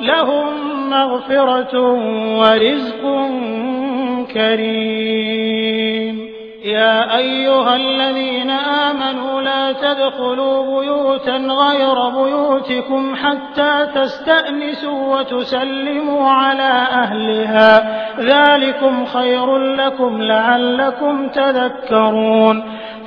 لهم مغفرة ورزق كريم. يا أيها الذين آمنوا لا تدخلوا بيوتا غير بيوتكم حتى تستأنسوا وتسلموا على أهلها. ذلكم خير لكم لعلكم تذكرون.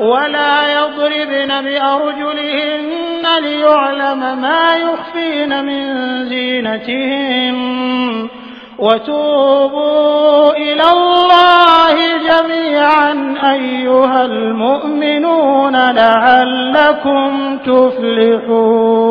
ولا يضربن بأرجلهن ليعلم ما يخفين من زينتهن وتوبوا إلى الله جميعا أيها المؤمنون لعلكم تفلحون.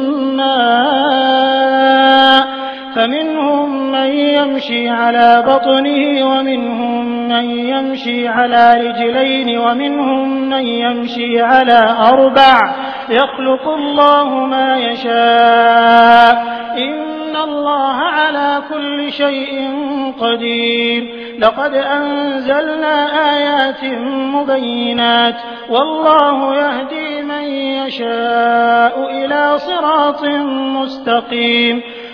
يمشي على بطنه ومنهم من يمشي على رجلين ومنهم من يمشي على أربع. يخلق الله ما يشاء. إن الله على كل شيء قدير. لقد أنزلنا آيات مبينات. والله يهدي من يشاء إلى صراط مستقيم.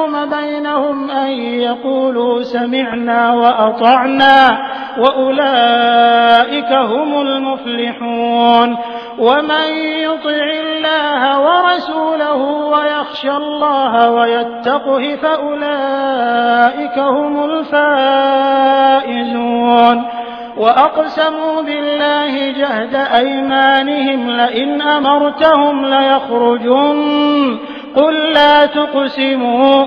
ليحكم بينهم أن يقولوا سمعنا وأطعنا وأولئك هم المفلحون ومن يطع الله ورسوله ويخشى الله ويتقه فأولئك هم الفائزون وأقسموا بالله جهد أيمانهم لئن أمرتهم ليخرجن قل لا تقسموا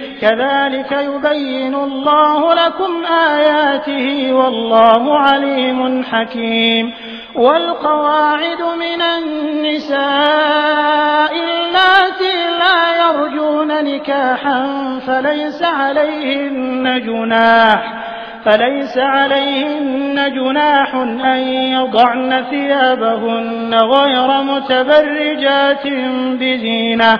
كذلك يبين الله لكم آياته والله عليم حكيم. والقواعد من النساء اللاتي لا يرجون نكاحا فليس عليهن جناح فليس عليهن جناح أن يضعن ثيابهن غير متبرجات بزينة.